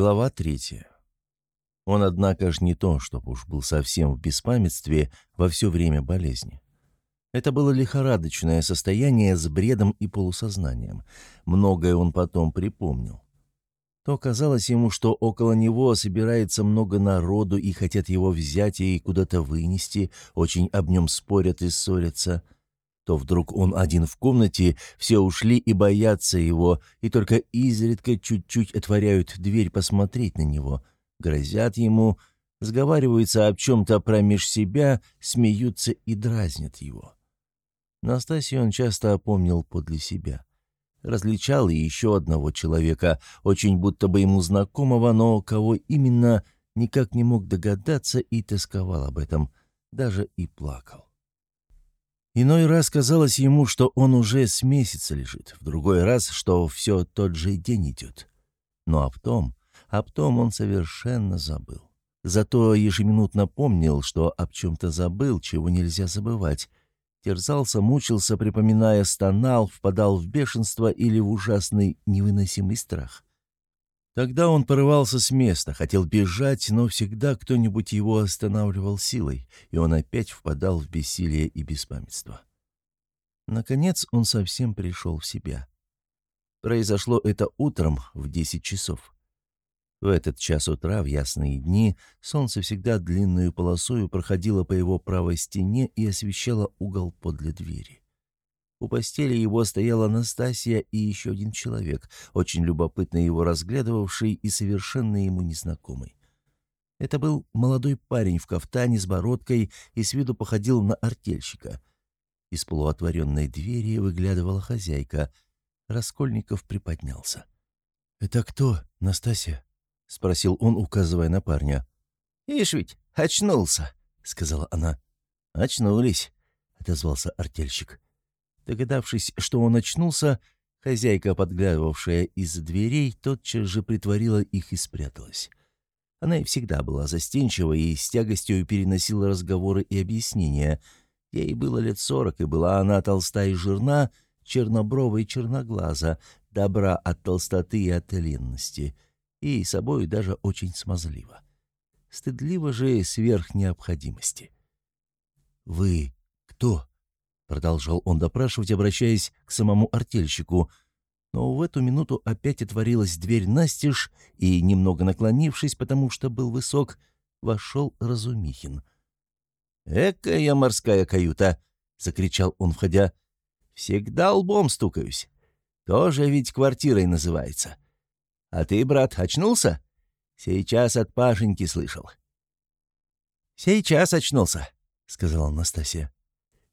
Глава третья. Он, однако ж, не то, чтобы уж был совсем в беспамятстве во все время болезни. Это было лихорадочное состояние с бредом и полусознанием. Многое он потом припомнил. То казалось ему, что около него собирается много народу и хотят его взять и куда-то вынести, очень об нем спорят и ссорятся. То вдруг он один в комнате, все ушли и боятся его, и только изредка чуть-чуть отворяют дверь посмотреть на него, грозят ему, сговариваются об чем-то промеж себя, смеются и дразнят его. Настасью он часто опомнил подле себя. Различал и еще одного человека, очень будто бы ему знакомого, но кого именно, никак не мог догадаться и тосковал об этом, даже и плакал. Иной раз казалось ему, что он уже с месяца лежит, в другой раз, что все тот же день идет. Но об том, об том он совершенно забыл. Зато ежеминутно помнил, что об чем-то забыл, чего нельзя забывать, Терзался, мучился, припоминая, стонал, впадал в бешенство или в ужасный невыносимый страх. Тогда он порывался с места, хотел бежать, но всегда кто-нибудь его останавливал силой, и он опять впадал в бессилие и беспамятство. Наконец он совсем пришел в себя. Произошло это утром в десять часов. В этот час утра, в ясные дни, солнце всегда длинную полосою проходило по его правой стене и освещало угол подле двери. У постели его стояла Анастасия и еще один человек, очень любопытно его разглядывавший и совершенно ему незнакомый. Это был молодой парень в кафтане с бородкой и с виду походил на артельщика. Из полуотворенной двери выглядывала хозяйка. Раскольников приподнялся. «Это кто, Настасья?» — спросил он, указывая на парня. «Ишь ведь, очнулся», — сказала она. «Очнулись», — отозвался артельщик. Догадавшись, что он очнулся, хозяйка, подглядывавшая из дверей, тотчас же притворила их и спряталась. Она и всегда была застенчива и с тягостью переносила разговоры и объяснения. Ей было лет сорок, и была она толста и жирна, черноброва и черноглаза, добра от толстоты и от ленности — и собой даже очень смазливо. Стыдливо же сверх необходимости. «Вы кто?» — продолжал он допрашивать, обращаясь к самому артельщику. Но в эту минуту опять отворилась дверь настежь, и, немного наклонившись, потому что был высок, вошел Разумихин. «Экая морская каюта!» — закричал он, входя. «Всегда лбом стукаюсь. Тоже ведь квартирой называется. А ты, брат, очнулся? Сейчас от Пашеньки слышал». «Сейчас очнулся», — сказала Настасья.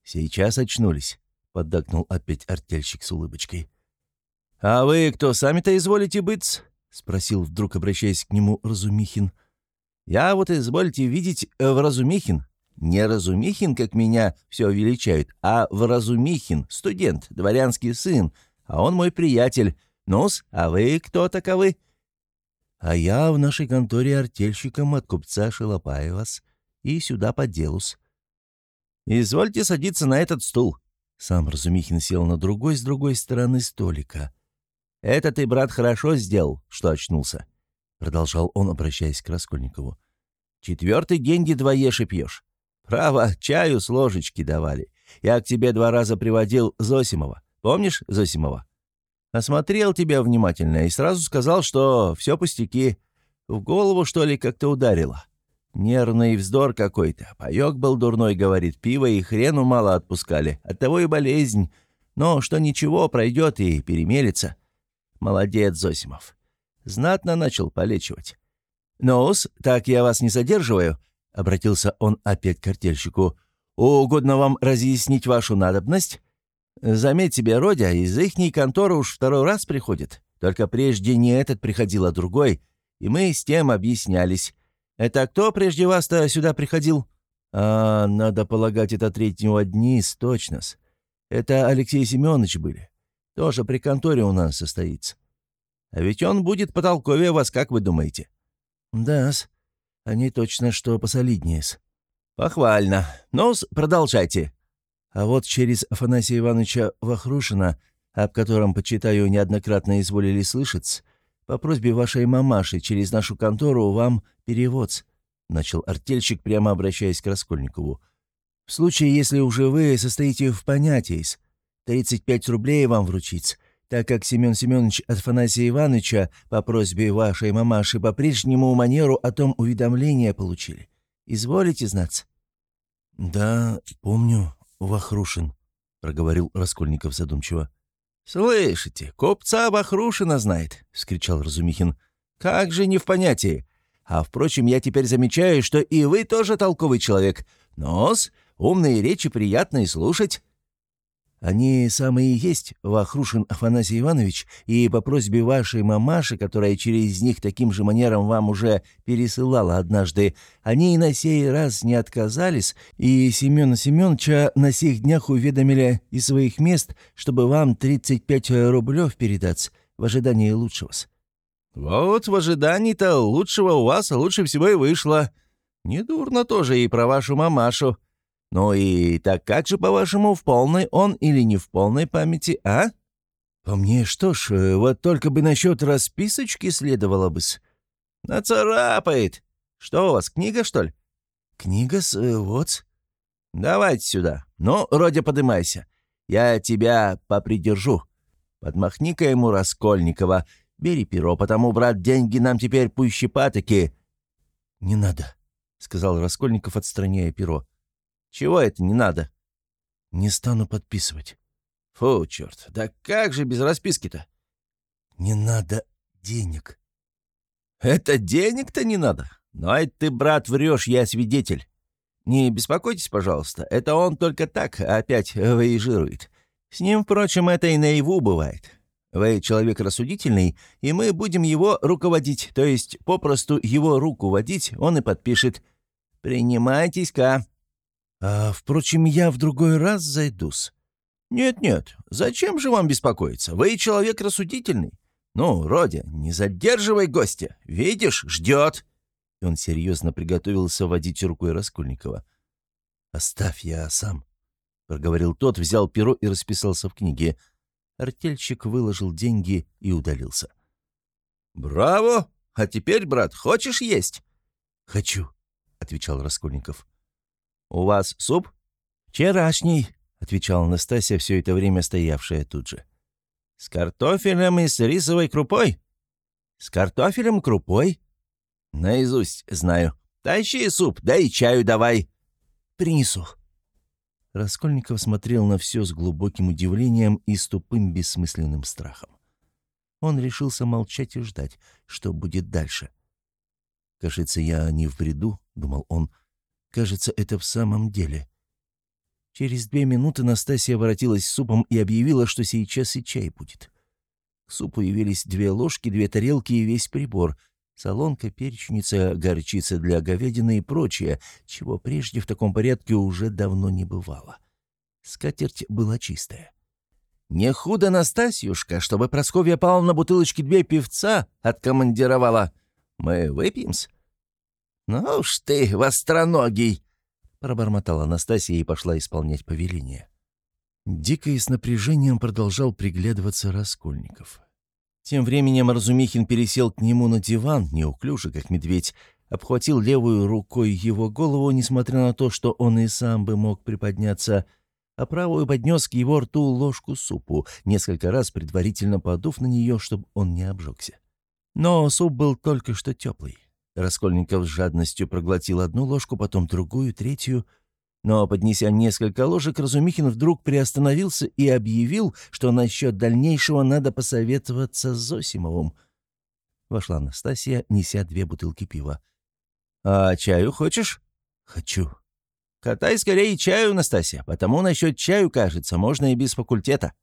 «Сейчас очнулись», — поддакнул опять артельщик с улыбочкой. «А вы кто, сами-то изволите быть?» — спросил вдруг, обращаясь к нему Разумихин. «Я вот извольте видеть э, в Разумихин. Не Разумихин, как меня все величают, а в Разумихин, студент, дворянский сын, а он мой приятель, «Ну-с, а вы кто таковы?» «А я в нашей конторе артельщиком от купца Шилопаевас и сюда по делу-с». «Извольте садиться на этот стул». Сам Разумихин сел на другой с другой стороны столика. «Это ты, брат, хорошо сделал, что очнулся», — продолжал он, обращаясь к Раскольникову. «Четвертый день едвоешь и пьешь. Право, чаю с ложечки давали. Я к тебе два раза приводил Зосимова. Помнишь Зосимова?» Осмотрел тебя внимательно и сразу сказал, что все пустяки. В голову, что ли, как-то ударило. Нервный вздор какой-то. Паёк был дурной, говорит, пиво и хрену мало отпускали. Оттого и болезнь. Но что ничего, пройдет и перемелится. Молодец, Зосимов. Знатно начал полечивать. «Ну-с, так я вас не задерживаю», — обратился он опять к картельщику. «Угодно вам разъяснить вашу надобность?» Заметь себе, Родя, из ихней конторы уж второй раз приходит. Только прежде не этот приходил, а другой. И мы с тем объяснялись. Это кто прежде вас-то сюда приходил? А, надо полагать, это третьего дни, точно -с. Это Алексей Семенович были. Тоже при конторе у нас состоится. А ведь он будет потолковее вас, как вы думаете? Да-с. Они точно что посолиднее-с. Похвально. ну продолжайте. А вот через Афанасия Ивановича Вахрушина, об котором, почитаю, неоднократно изволили слышать, по просьбе вашей мамаши через нашу контору вам перевод», — начал артельщик, прямо обращаясь к Раскольникову. «В случае, если уже вы состоите в понятии, 35 рублей вам вручить, так как Семен Семенович Афанасия Ивановича по просьбе вашей мамаши по-прежнему манеру о том уведомления получили. Изволите знаться?» «Да, помню, Вахрушин», — проговорил Раскольников задумчиво. «Слышите, купца Вахрушина знает», — вскричал Разумихин. «Как же не в понятии? А, впрочем, я теперь замечаю, что и вы тоже толковый человек. Нос, умные речи приятно и слушать. Они самые есть, Вахрушин Афанасий Иванович, и по просьбе вашей мамаши, которая через них таким же манером вам уже пересылала однажды, они и на сей раз не отказались, и Семена Семеновича на сих днях уведомили из своих мест, чтобы вам 35 рублев передать в ожидании лучшего. «Вот в ожидании-то лучшего у вас лучше всего и вышло. Недурно тоже и про вашу мамашу», ну и так как же, по-вашему, в полной он или не в полной памяти, а? По мне, что ж, э, вот только бы насчет расписочки следовало бы-с. Нацарапает. Что у вас, книга, что ли? Книга-с, э, вот Давайте сюда. Ну, Родя, подымайся. Я тебя попридержу. Подмахни-ка ему Раскольникова. Бери перо, потому, брат, деньги нам теперь пуще патоки. Не надо, — сказал Раскольников, отстраняя перо. Чего это не надо?» «Не стану подписывать». «Фу, черт, да как же без расписки-то?» «Не надо денег». «Это денег-то не надо? Ну, это ты, брат, врешь, я свидетель. Не беспокойтесь, пожалуйста, это он только так опять выезжирует. С ним, впрочем, это и наяву бывает. Вы человек рассудительный, и мы будем его руководить, то есть попросту его руку водить, он и подпишет. Принимайтесь-ка». А, впрочем, я в другой раз зайдусь. Нет-нет, зачем же вам беспокоиться? Вы человек рассудительный. Ну, Родя, не задерживай гостя. Видишь, ждет. И он серьезно приготовился водить рукой Раскольникова. «Оставь я сам», — проговорил тот, взял перо и расписался в книге. Артельщик выложил деньги и удалился. «Браво! А теперь, брат, хочешь есть?» «Хочу», — отвечал Раскольников. «У вас суп?» «Вчерашний», — отвечала Анастасия, все это время стоявшая тут же. «С картофелем и с рисовой крупой?» «С картофелем, крупой?» «Наизусть знаю. Тащи суп, да и чаю давай». «Принесу». Раскольников смотрел на все с глубоким удивлением и с тупым бессмысленным страхом. Он решился молчать и ждать, что будет дальше. «Кажется, я не в бреду», — думал он, — Кажется, это в самом деле. Через две минуты Настасья воротилась с супом и объявила, что сейчас и чай будет. К супу явились две ложки, две тарелки и весь прибор. Солонка, перечница, горчица для говядины и прочее, чего прежде в таком порядке уже давно не бывало. Скатерть была чистая. «Не худо, Настасьюшка, чтобы Прасковья Павловна бутылочки две певца откомандировала. Мы выпьем-с?» «Ну уж ты, востроногий!» — пробормотала Анастасия и пошла исполнять повеление. Дико и с напряжением продолжал приглядываться Раскольников. Тем временем Разумихин пересел к нему на диван, неуклюже, как медведь, обхватил левую рукой его голову, несмотря на то, что он и сам бы мог приподняться, а правую поднес к его рту ложку супу, несколько раз предварительно подув на нее, чтобы он не обжегся. Но суп был только что теплый. Раскольников с жадностью проглотил одну ложку, потом другую, третью. Но, поднеся несколько ложек, Разумихин вдруг приостановился и объявил, что насчет дальнейшего надо посоветоваться с Зосимовым. Вошла Анастасия, неся две бутылки пива. «А чаю хочешь?» «Хочу». «Катай скорее чаю, Настасья, потому насчет чаю, кажется, можно и без факультета».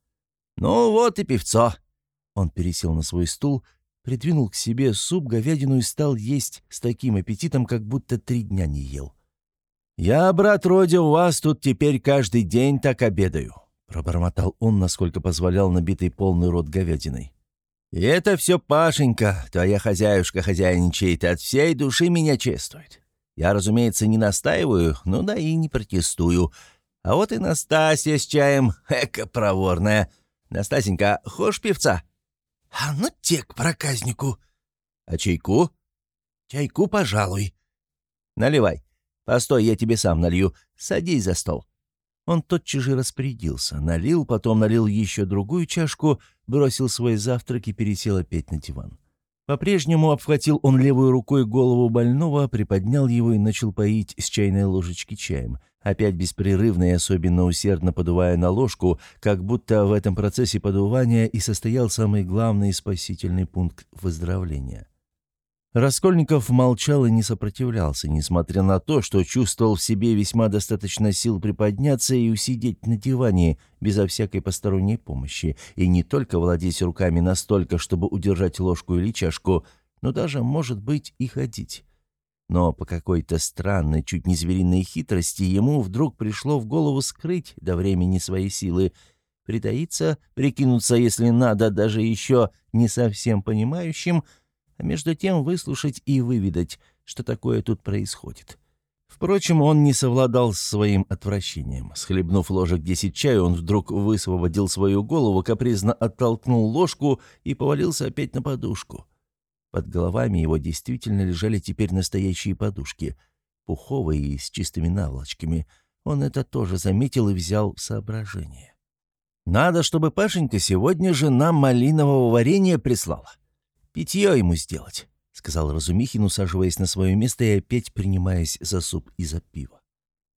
«Ну вот и певцо». Он пересел на свой стул придвинул к себе суп, говядину и стал есть с таким аппетитом, как будто три дня не ел. «Я, брат Родя, у вас тут теперь каждый день так обедаю», — пробормотал он, насколько позволял набитый полный рот говядиной. «И это все Пашенька, твоя хозяюшка хозяйничает, от всей души меня чествует. Я, разумеется, не настаиваю, но да и не протестую. А вот и Настасья с чаем, эко проворная. Настасенька, хошь певца?» «А ну те к проказнику!» «А чайку?» «Чайку, пожалуй». «Наливай. Постой, я тебе сам налью. Садись за стол». Он тотчас же распорядился, налил, потом налил еще другую чашку, бросил свой завтрак и пересел опять на диван. По-прежнему обхватил он левой рукой голову больного, приподнял его и начал поить с чайной ложечки чаем, опять беспрерывно и особенно усердно подувая на ложку, как будто в этом процессе подувания и состоял самый главный спасительный пункт выздоровления. Раскольников молчал и не сопротивлялся, несмотря на то, что чувствовал в себе весьма достаточно сил приподняться и усидеть на диване безо всякой посторонней помощи, и не только владеть руками настолько, чтобы удержать ложку или чашку, но даже, может быть, и ходить. Но по какой-то странной, чуть не звериной хитрости ему вдруг пришло в голову скрыть до времени свои силы, притаиться, прикинуться, если надо, даже еще не совсем понимающим — а между тем выслушать и выведать, что такое тут происходит. Впрочем, он не совладал с своим отвращением. Схлебнув ложек десять чаю, он вдруг высвободил свою голову, капризно оттолкнул ложку и повалился опять на подушку. Под головами его действительно лежали теперь настоящие подушки, пуховые и с чистыми наволочками. Он это тоже заметил и взял в соображение. «Надо, чтобы Пашенька сегодня же нам малинового варенья прислала. «Питье ему сделать», — сказал Разумихин, усаживаясь на свое место и опять принимаясь за суп и за пиво.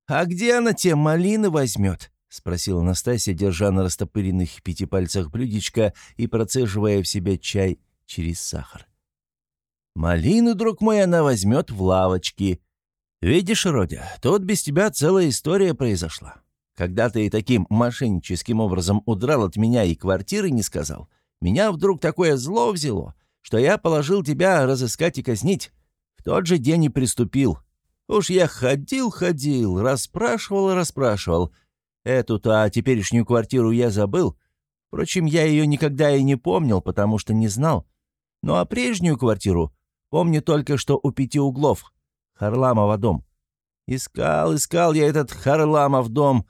«А где она те малины возьмет?» — спросила Настасья, держа на растопыренных пяти пальцах блюдечко и процеживая в себя чай через сахар. «Малину, друг мой, она возьмет в лавочке. Видишь, Родя, тут без тебя целая история произошла. Когда ты таким мошенническим образом удрал от меня и квартиры не сказал, меня вдруг такое зло взяло, что я положил тебя разыскать и казнить. В тот же день и приступил. Уж я ходил-ходил, расспрашивал и расспрашивал. Эту-то а теперешнюю квартиру я забыл. Впрочем, я ее никогда и не помнил, потому что не знал. Ну а прежнюю квартиру помню только, что у пяти углов. Харламова дом. Искал, искал я этот Харламов дом.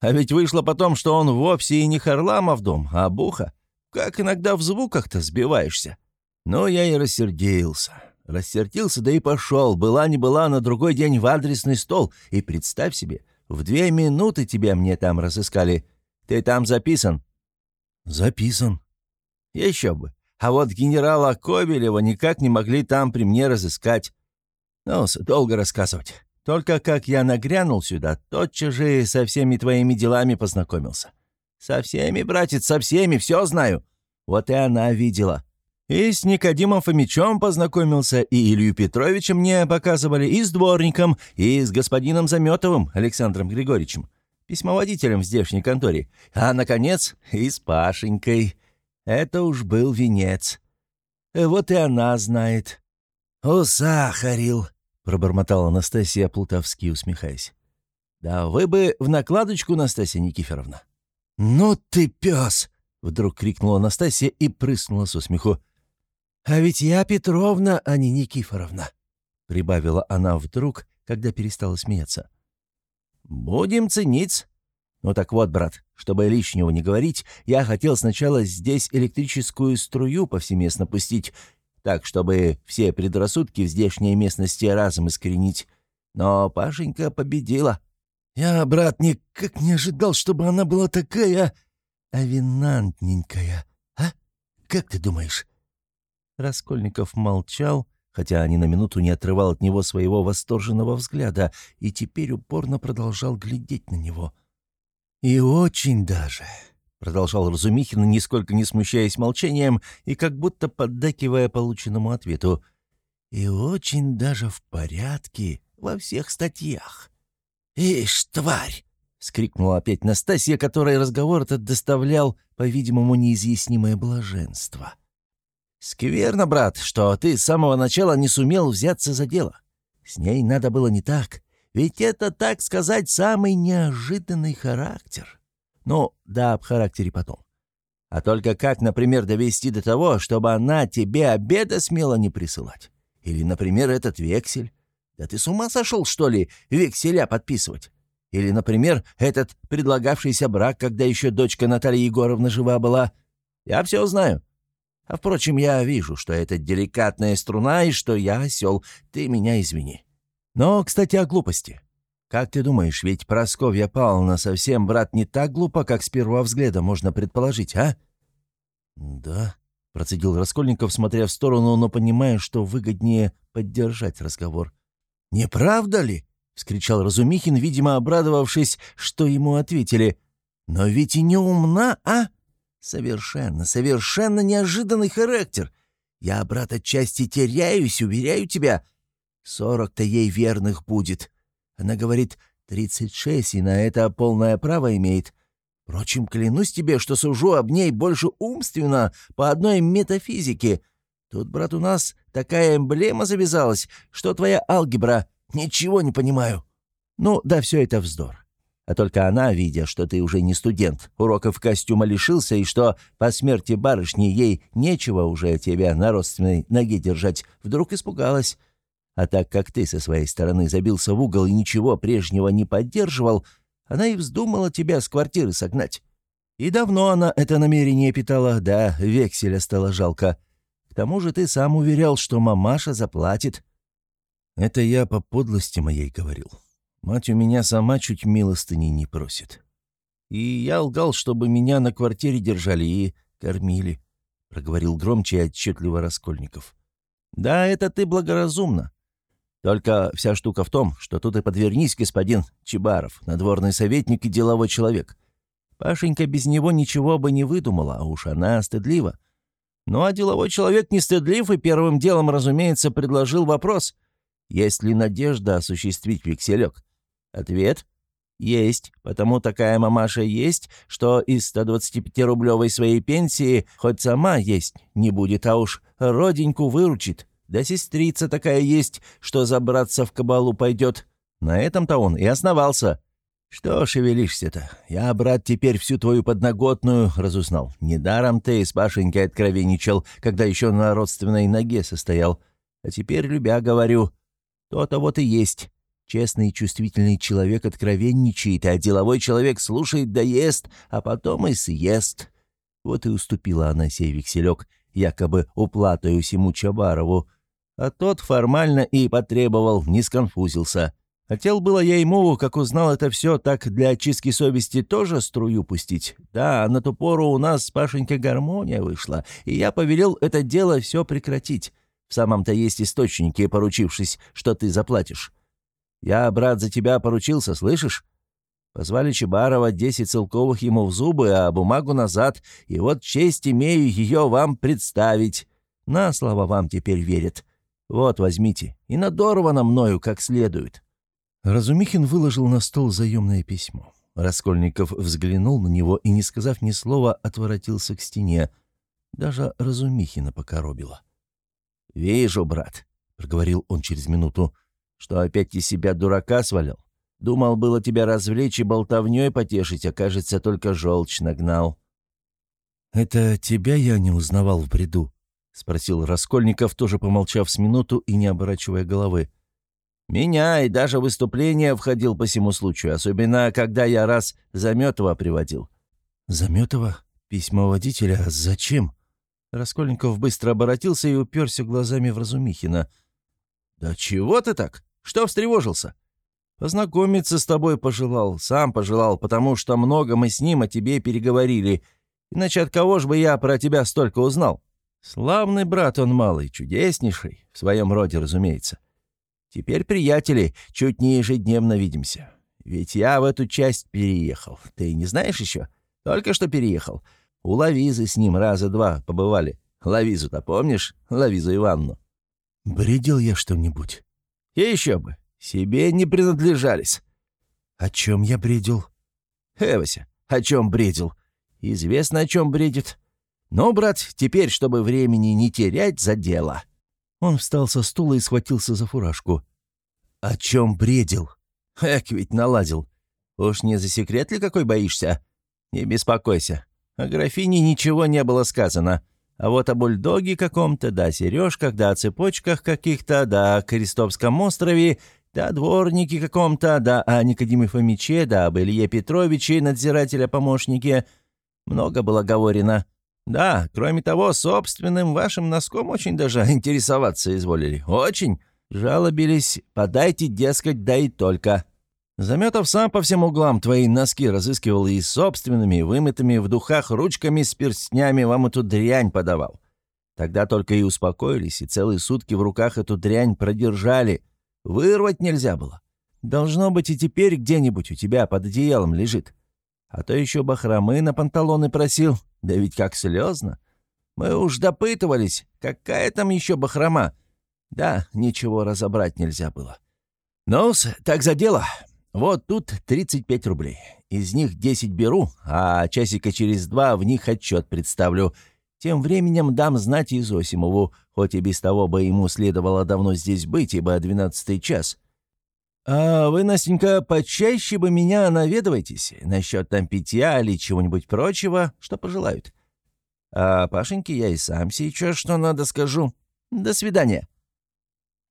А ведь вышло потом, что он вовсе и не Харламов дом, а Буха. Как иногда в звуках-то сбиваешься. Но я и рассердился. Рассердился, да и пошел. Была не была, на другой день в адресный стол. И представь себе, в две минуты тебя мне там разыскали. Ты там записан?» «Записан». «Еще бы. А вот генерала Кобелева никак не могли там при мне разыскать. Ну, долго рассказывать. Только как я нагрянул сюда, тотчас же со всеми твоими делами познакомился. Со всеми, братец, со всеми, все знаю. Вот и она видела. И с Никодимом Фомичом познакомился, и Илью Петровичем мне показывали, и с дворником, и с господином Заметовым Александром Григорьевичем, письмоводителем в здешней конторе, а, наконец, и с Пашенькой. Это уж был венец. Вот и она знает. «Усахарил», — пробормотала Анастасия Плутовски, усмехаясь. «Да вы бы в накладочку, Настасья Никифоровна». «Ну ты пес!» — вдруг крикнула Настасья и прыснула со смеху. «А ведь я Петровна, а не Никифоровна», — прибавила она вдруг, когда перестала смеяться. «Будем ценить. Ну так вот, брат, чтобы лишнего не говорить, я хотел сначала здесь электрическую струю повсеместно пустить, так, чтобы все предрассудки в здешней местности разом искоренить. Но Пашенька победила». «Я, брат, никак не ожидал, чтобы она была такая авинантненькая, а? Как ты думаешь?» Раскольников молчал, хотя ни на минуту не отрывал от него своего восторженного взгляда, и теперь упорно продолжал глядеть на него. «И очень даже», — продолжал Разумихин, нисколько не смущаясь молчанием и как будто поддакивая полученному ответу, «и очень даже в порядке во всех статьях». «Ишь, тварь!» — скрикнула опять Настасья, которой разговор этот доставлял, по-видимому, неизъяснимое блаженство. — «Скверно, брат, что ты с самого начала не сумел взяться за дело. С ней надо было не так, ведь это, так сказать, самый неожиданный характер. Ну, да, об характере потом. А только как, например, довести до того, чтобы она тебе обеда смело не присылать? Или, например, этот вексель? Да ты с ума сошел, что ли, векселя подписывать? Или, например, этот предлагавшийся брак, когда еще дочка Наталья Егоровна жива была? Я все знаю. А впрочем, я вижу, что это деликатная струна и что я осел. Ты меня извини. Но, кстати, о глупости. Как ты думаешь, ведь Просковья Павловна совсем, брат, не так глупа, как с первого взгляда можно предположить, а? Да, процедил Раскольников, смотря в сторону, но понимая, что выгоднее поддержать разговор. «Не правда ли?» — вскричал Разумихин, видимо, обрадовавшись, что ему ответили. «Но ведь и не умна, а? Совершенно, совершенно неожиданный характер. Я, брат, отчасти теряюсь, уверяю тебя. Сорок-то ей верных будет. Она говорит, тридцать шесть, и на это полное право имеет. Впрочем, клянусь тебе, что сужу об ней больше умственно, по одной метафизике. Тут, брат, у нас такая эмблема завязалась, что твоя алгебра. Ничего не понимаю. Ну, да все это вздор. А только она, видя, что ты уже не студент, уроков костюма лишился, и что по смерти барышни ей нечего уже тебя на родственной ноге держать, вдруг испугалась. А так как ты со своей стороны забился в угол и ничего прежнего не поддерживал, она и вздумала тебя с квартиры согнать. И давно она это намерение питала, да, векселя стало жалко. К тому же ты сам уверял, что мамаша заплатит. Это я по подлости моей говорил. Мать у меня сама чуть милостыни не просит. И я лгал, чтобы меня на квартире держали и кормили», — проговорил громче и отчетливо Раскольников. «Да, это ты благоразумно. Только вся штука в том, что тут и подвернись, господин Чебаров, надворный советник и деловой человек. Пашенька без него ничего бы не выдумала, а уж она стыдлива. Ну а деловой человек не стыдлив и первым делом, разумеется, предложил вопрос, есть ли надежда осуществить векселек. Ответ – есть, потому такая мамаша есть, что из 125-рублевой своей пенсии хоть сама есть не будет, а уж роденьку выручит. Да сестрица такая есть, что забраться в кабалу пойдет. На этом-то он и основался. Что шевелишься-то? Я, брат, теперь всю твою подноготную разузнал. Недаром ты с Пашенькой откровенничал, когда еще на родственной ноге состоял. А теперь, любя, говорю, то-то вот и есть. Честный и чувствительный человек откровенничает, а деловой человек слушает да ест, а потом и съест. Вот и уступила она сей векселек, якобы уплатою всему Чабарову. А тот формально и потребовал, не сконфузился. Хотел было я ему, как узнал это все, так для очистки совести тоже струю пустить. Да, на ту пору у нас с Пашенькой гармония вышла, и я повелел это дело все прекратить. В самом-то есть источники, поручившись, что ты заплатишь. Я, брат, за тебя поручился, слышишь? Позвали Чебарова, десять целковых ему в зубы, а бумагу назад, и вот честь имею ее вам представить. На слово вам теперь верят. Вот, возьмите, и надорвано мною как следует». Разумихин выложил на стол заемное письмо. Раскольников взглянул на него и, не сказав ни слова, отворотился к стене. Даже Разумихина покоробило. «Вижу, брат», — проговорил он через минуту, — что опять из себя дурака свалил? Думал было тебя развлечь и болтовней потешить, а кажется, только желчь нагнал». «Это тебя я не узнавал в бреду?» — спросил Раскольников, тоже помолчав с минуту и не оборачивая головы. «Меня и даже выступление входил по всему случаю, особенно когда я раз Заметова приводил». «Заметова? Письмо водителя? Зачем?» Раскольников быстро обратился и уперся глазами в Разумихина. «Да чего ты так? Что встревожился?» «Познакомиться с тобой пожелал, сам пожелал, потому что много мы с ним о тебе переговорили. Иначе от кого ж бы я про тебя столько узнал? Славный брат он малый, чудеснейший, в своем роде, разумеется. Теперь, приятели, чуть не ежедневно видимся. Ведь я в эту часть переехал. Ты не знаешь еще? Только что переехал. У Лавизы с ним раза два побывали. Лавизу-то помнишь? Лавизу Ивановну. «Бредил я что-нибудь?» И еще бы. Себе не принадлежались. О чем я бредил? Эвася, о чем бредил? Известно, о чем бредит. Но, брат, теперь, чтобы времени не терять, за дело. Он встал со стула и схватился за фуражку. О чем бредил? Эк, ведь наладил. Уж не за секрет ли какой боишься? Не беспокойся. О графине ничего не было сказано. А вот о бульдоге каком-то, да о сережках, да о цепочках каких-то, да о Крестовском острове, да о дворнике каком-то, да о Никодиме Фомиче, да об Илье Петровиче, надзирателя-помощнике. Много было говорено. Да, кроме того, собственным вашим носком очень даже интересоваться изволили. Очень. Жалобились, подайте, дескать, да и только. Заметов сам по всем углам твои носки разыскивал и собственными, вымытыми в духах ручками с перстнями вам эту дрянь подавал. Тогда только и успокоились, и целые сутки в руках эту дрянь продержали. Вырвать нельзя было. Должно быть, и теперь где-нибудь у тебя под одеялом лежит. А то еще бахромы на панталоны просил, да ведь как слезно. Мы уж допытывались, какая там еще бахрома. Да, ничего разобрать нельзя было. ну так за дело. Вот тут 35 рублей. Из них 10 беру, а часика через два в них отчет представлю. Тем временем дам знать и Зосимову, хоть и без того бы ему следовало давно здесь быть, ибо двенадцатый час. «А вы, Настенька, почаще бы меня наведывайтесь насчет там питья или чего-нибудь прочего, что пожелают. А Пашеньке я и сам сейчас что надо скажу. До свидания».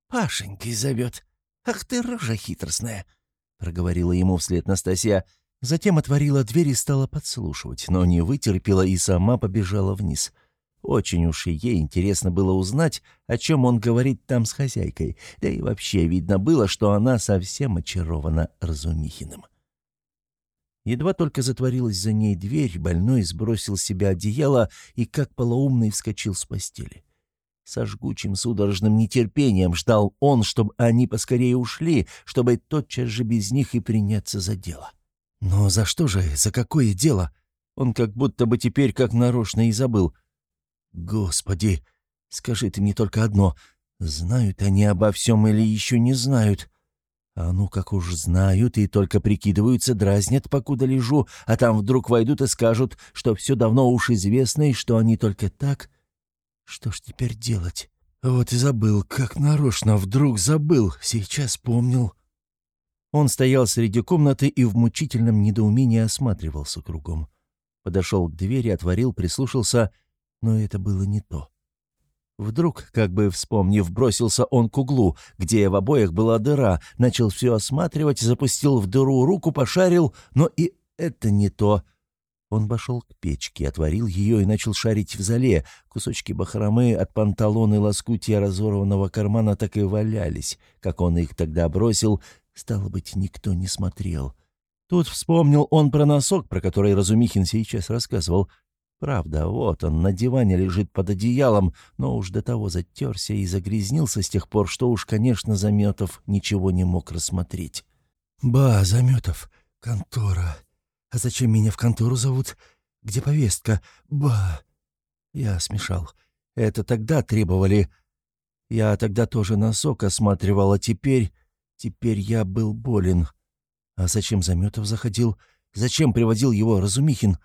«Пашенькой зовет. Ах ты, рожа хитростная!» — проговорила ему вслед Настасья. Затем отворила дверь и стала подслушивать, но не вытерпела и сама побежала вниз. Очень уж ей интересно было узнать, о чем он говорит там с хозяйкой, да и вообще видно было, что она совсем очарована Разумихиным. Едва только затворилась за ней дверь, больной сбросил с себя одеяло и, как полоумный, вскочил с постели. Со жгучим судорожным нетерпением ждал он, чтобы они поскорее ушли, чтобы тотчас же без них и приняться за дело. Но за что же, за какое дело? Он как будто бы теперь как нарочно и забыл — Господи, скажи ты мне только одно. Знают они обо всем или еще не знают? А ну, как уж знают и только прикидываются, дразнят, покуда лежу, а там вдруг войдут и скажут, что все давно уж известно и что они только так. Что ж теперь делать? Вот и забыл, как нарочно, вдруг забыл, сейчас помнил. Он стоял среди комнаты и в мучительном недоумении осматривался кругом. Подошел к двери, отворил, прислушался — но это было не то. Вдруг, как бы вспомнив, бросился он к углу, где в обоях была дыра, начал все осматривать, запустил в дыру руку, пошарил, но и это не то. Он пошел к печке, отворил ее и начал шарить в зале. Кусочки бахромы от панталон и лоскутия разорванного кармана так и валялись. Как он их тогда бросил, стало быть, никто не смотрел. Тут вспомнил он про носок, про который Разумихин сейчас рассказывал — Правда, вот он на диване лежит под одеялом, но уж до того затерся и загрязнился с тех пор, что уж, конечно, Заметов ничего не мог рассмотреть. «Ба, Заметов, контора. А зачем меня в контору зовут? Где повестка? Ба!» Я смешал. Это тогда требовали. Я тогда тоже носок осматривал, а теперь... Теперь я был болен. А зачем Заметов заходил? Зачем приводил его Разумихин?»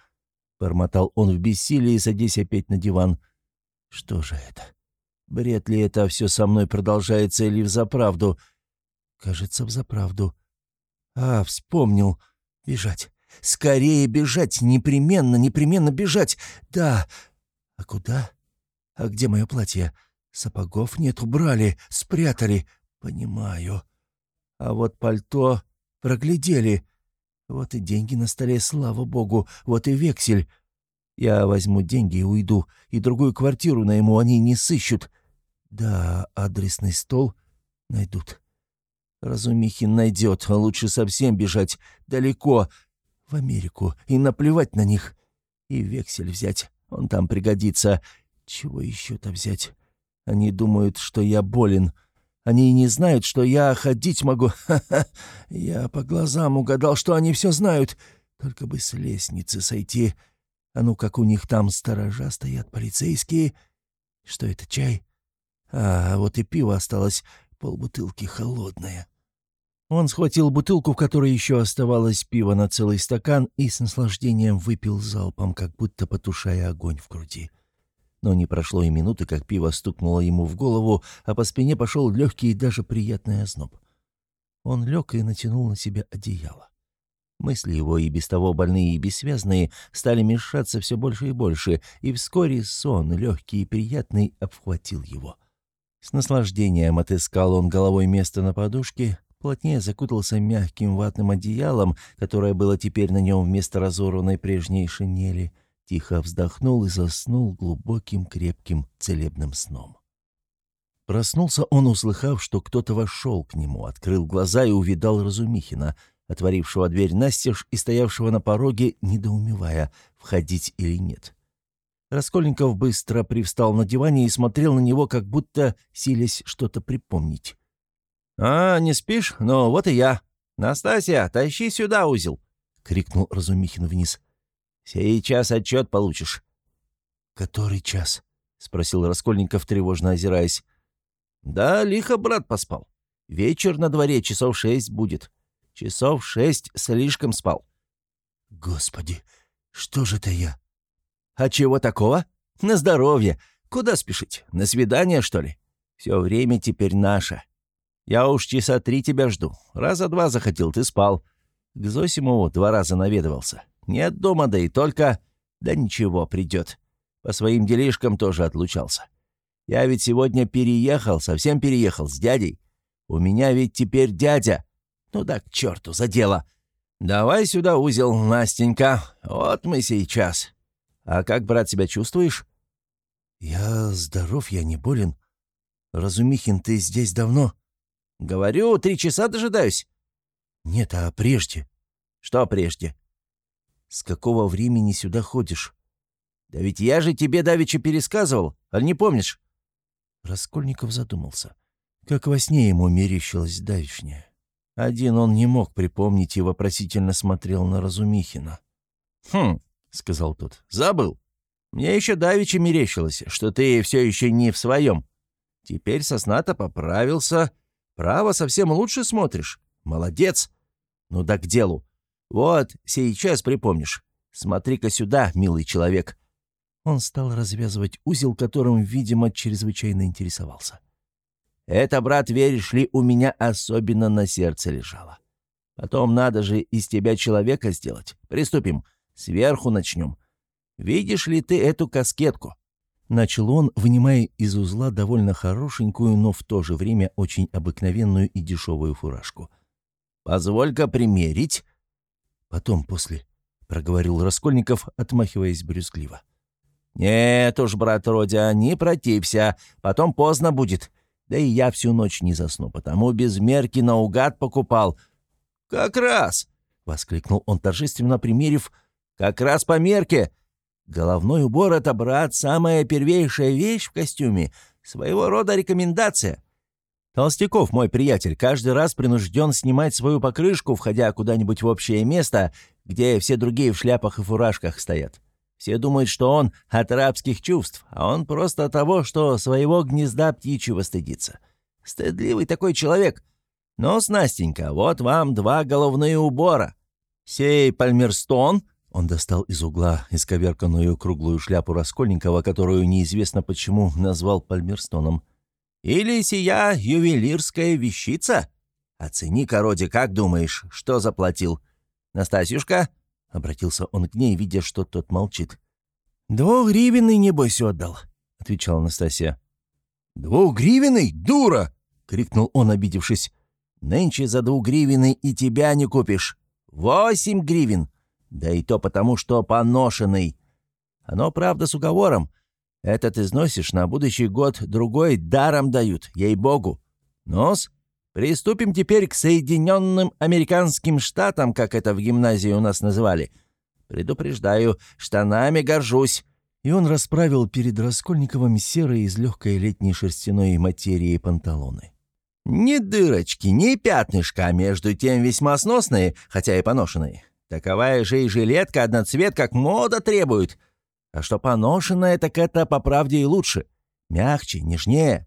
Бормотал он в бессилии, садясь опять на диван. «Что же это? Бред ли это все со мной продолжается или взаправду?» «Кажется, взаправду. А, вспомнил. Бежать. Скорее бежать. Непременно, непременно бежать. Да. А куда? А где мое платье? Сапогов нет, убрали, спрятали. Понимаю. А вот пальто проглядели. Вот и деньги на столе, слава богу, вот и вексель. Я возьму деньги и уйду, и другую квартиру найму они не сыщут. Да, адресный стол найдут. Разумихин найдет, а лучше совсем бежать далеко, в Америку, и наплевать на них. И вексель взять, он там пригодится. Чего еще-то взять? Они думают, что я болен, — они не знают, что я ходить могу. Ха-ха. Я по глазам угадал, что они все знают. Только бы с лестницы сойти. А ну, как у них там сторожа стоят полицейские. Что это, чай? А, вот и пиво осталось, полбутылки холодное. Он схватил бутылку, в которой еще оставалось пиво на целый стакан, и с наслаждением выпил залпом, как будто потушая огонь в груди. Но не прошло и минуты, как пиво стукнуло ему в голову, а по спине пошел легкий и даже приятный озноб. Он лег и натянул на себя одеяло. Мысли его, и без того больные и бессвязные, стали мешаться все больше и больше, и вскоре сон, легкий и приятный, обхватил его. С наслаждением отыскал он головой место на подушке, плотнее закутался мягким ватным одеялом, которое было теперь на нем вместо разорванной прежней шинели — тихо вздохнул и заснул глубоким, крепким, целебным сном. Проснулся он, услыхав, что кто-то вошел к нему, открыл глаза и увидал Разумихина, отворившего дверь настежь и стоявшего на пороге, недоумевая, входить или нет. Раскольников быстро привстал на диване и смотрел на него, как будто силясь что-то припомнить. «А, не спишь? Ну, вот и я. Настасья, тащи сюда узел!» — крикнул Разумихин вниз. «Сейчас отчет получишь». «Который час?» — спросил Раскольников, тревожно озираясь. «Да, лихо брат поспал. Вечер на дворе, часов шесть будет. Часов шесть слишком спал». «Господи, что же это я?» «А чего такого? На здоровье. Куда спешить? На свидание, что ли? Все время теперь наше. Я уж часа три тебя жду. Раза два захотел, ты спал. К Зосимову два раза наведывался. Нет дома, да и только... Да ничего, придет. По своим делишкам тоже отлучался. Я ведь сегодня переехал, совсем переехал с дядей. У меня ведь теперь дядя. Ну да к черту, за дело. Давай сюда узел, Настенька. Вот мы сейчас. А как, брат, себя чувствуешь? Я здоров, я не болен. Разумихин, ты здесь давно? «Говорю, три часа дожидаюсь». «Нет, а прежде?» «Что прежде?» «С какого времени сюда ходишь?» «Да ведь я же тебе давеча пересказывал, а не помнишь?» Раскольников задумался. Как во сне ему мерещилось давишнее. Один он не мог припомнить и вопросительно смотрел на Разумихина. «Хм», — сказал тот, — «забыл. Мне еще давеча мерещилось, что ты все еще не в своем. Теперь сосна-то поправился, Право, совсем лучше смотришь. Молодец. Ну да к делу. Вот, сейчас припомнишь. Смотри-ка сюда, милый человек». Он стал развязывать узел, которым, видимо, чрезвычайно интересовался. «Это, брат, веришь ли, у меня особенно на сердце лежало. Потом надо же из тебя человека сделать. Приступим. Сверху начнем. Видишь ли ты эту каскетку? Начал он, вынимая из узла довольно хорошенькую, но в то же время очень обыкновенную и дешевую фуражку. «Позволь-ка примерить». «Потом, после», — проговорил Раскольников, отмахиваясь брюзгливо. «Нет уж, брат Родя, не протився, потом поздно будет. Да и я всю ночь не засну, потому без мерки наугад покупал». «Как раз!» — воскликнул он торжественно, примерив. «Как раз по мерке. Головной убор — это, брат, самая первейшая вещь в костюме, своего рода рекомендация. Толстяков, мой приятель, каждый раз принужден снимать свою покрышку, входя куда-нибудь в общее место, где все другие в шляпах и фуражках стоят. Все думают, что он от рабских чувств, а он просто того, что своего гнезда птичьего стыдится. Стыдливый такой человек. Но, Настенька, вот вам два головные убора. Сей пальмерстон — он достал из угла исковерканную круглую шляпу Раскольникова, которую неизвестно почему назвал Пальмерстоном. «Или сия ювелирская вещица? Оцени-ка, Роди, как думаешь, что заплатил? Настасюшка?» — обратился он к ней, видя, что тот молчит. «Двугривенный, небось, отдал», — отвечала Настасья. «Двугривенный? Дура!» — крикнул он, обидевшись. «Нынче за двугривенный и тебя не купишь. Восемь гривен. Да и то потому, что поношенный. Оно, правда, с уговором. Этот износишь, на будущий год другой даром дают, ей-богу. Нос, приступим теперь к Соединенным Американским Штатам, как это в гимназии у нас называли. Предупреждаю, штанами горжусь». И он расправил перед Раскольниковым серые из легкой летней шерстяной материи панталоны. «Ни дырочки, ни пятнышка, а между тем весьма сносные, хотя и поношенные. Таковая же и жилетка одноцвет, как мода требует. А что поношенная, так это по правде и лучше. Мягче, нежнее.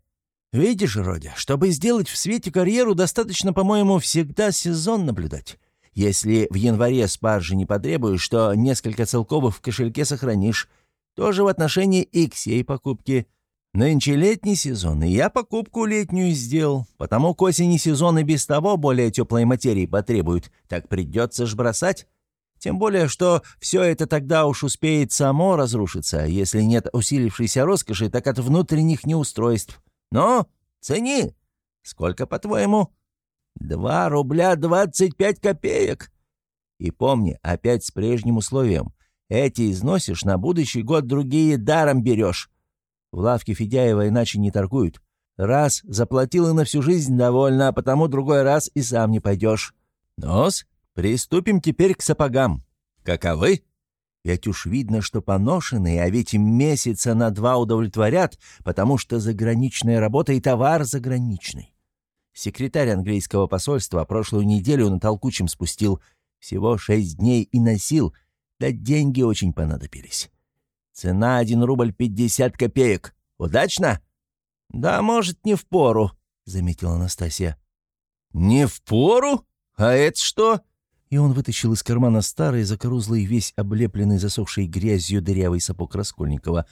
Видишь, Родя, чтобы сделать в свете карьеру, достаточно, по-моему, всегда сезон наблюдать. Если в январе спаржи не потребуешь, то несколько целковых в кошельке сохранишь. Тоже в отношении и к сей покупки. Нынче летний сезон, и я покупку летнюю сделал, потому к осени сезон и без того более теплой материи потребует, так придется ж бросать. Тем более, что все это тогда уж успеет само разрушиться, если нет усилившейся роскоши, так от внутренних неустройств. Но цени. Сколько, по-твоему? Два рубля двадцать пять копеек. И помни, опять с прежним условием. Эти износишь, на будущий год другие даром берешь. В лавке Федяева иначе не торгуют. Раз заплатил и на всю жизнь довольно, а потому другой раз и сам не пойдешь. Нос, приступим теперь к сапогам. Каковы? Ведь уж видно, что поношенные, а ведь месяца на два удовлетворят, потому что заграничная работа и товар заграничный. Секретарь английского посольства прошлую неделю на толкучем спустил. Всего шесть дней и носил, да деньги очень понадобились. Цена один рубль пятьдесят копеек. Удачно? Да, может, не в пору, заметила Анастасия. Не в пору? А это что? И он вытащил из кармана старый, закорузлый, весь облепленный засохшей грязью дырявый сапог Раскольникова.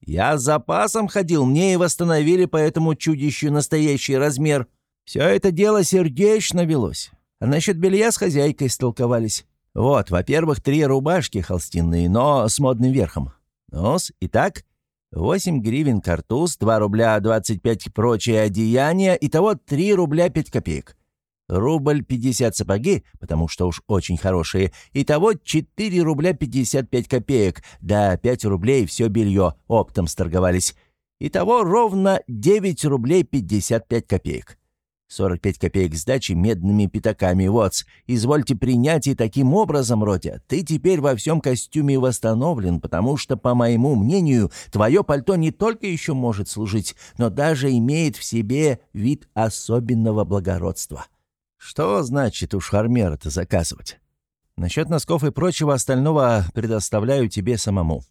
«Я с запасом ходил, мне и восстановили по этому чудищу настоящий размер. Все это дело сердечно велось. А насчет белья с хозяйкой столковались. Вот, во-первых, три рубашки холстинные, но с модным верхом. Нос, итак, восемь гривен картуз, два рубля двадцать пять прочие одеяния, итого три рубля пять копеек. Рубль пятьдесят сапоги, потому что уж очень хорошие, итого четыре рубля пятьдесят пять копеек, да пять рублей все белье оптом сторговались. Итого ровно девять рублей пятьдесят пять копеек. 45 копеек сдачи медными пятаками, вот. Извольте принять и таким образом, Родя, ты теперь во всем костюме восстановлен, потому что, по моему мнению, твое пальто не только еще может служить, но даже имеет в себе вид особенного благородства. Что значит уж армера-то заказывать? Насчет носков и прочего остального предоставляю тебе самому.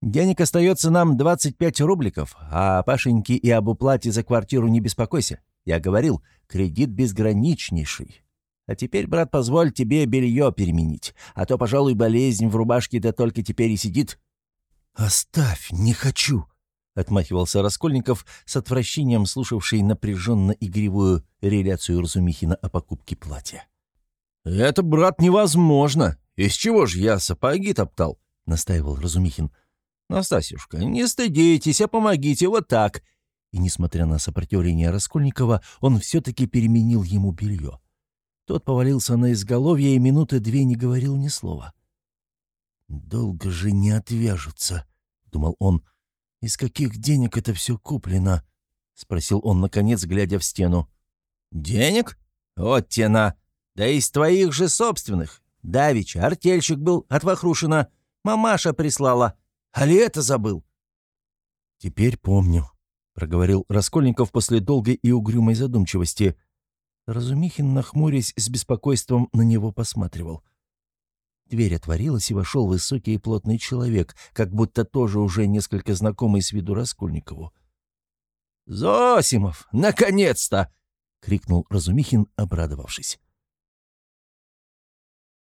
Денег остается нам 25 рубликов, а Пашеньки и об уплате за квартиру не беспокойся. Я говорил, кредит безграничнейший. А теперь, брат, позволь тебе белье переменить, а то, пожалуй, болезнь в рубашке да только теперь и сидит». «Оставь, не хочу», — отмахивался Раскольников с отвращением, слушавший напряженно-игривую реляцию Разумихина о покупке платья. «Это, брат, невозможно. Из чего же я сапоги топтал?» — настаивал Разумихин. «Настасюшка, не стыдитесь, а помогите вот так. И, несмотря на сопротивление Раскольникова, он все-таки переменил ему белье. Тот повалился на изголовье и минуты две не говорил ни слова. «Долго же не отвяжутся», — думал он. «Из каких денег это все куплено?» — спросил он, наконец, глядя в стену. «Денег? Вот тена! Да из твоих же собственных! Давич, артельщик был от Вахрушина. Мамаша прислала. А ли это забыл?» «Теперь помню», проговорил Раскольников после долгой и угрюмой задумчивости. Разумихин, нахмурясь, с беспокойством на него посматривал. Дверь отворилась, и вошел высокий и плотный человек, как будто тоже уже несколько знакомый с виду Раскольникову. «Зосимов! Наконец-то!» — крикнул Разумихин, обрадовавшись.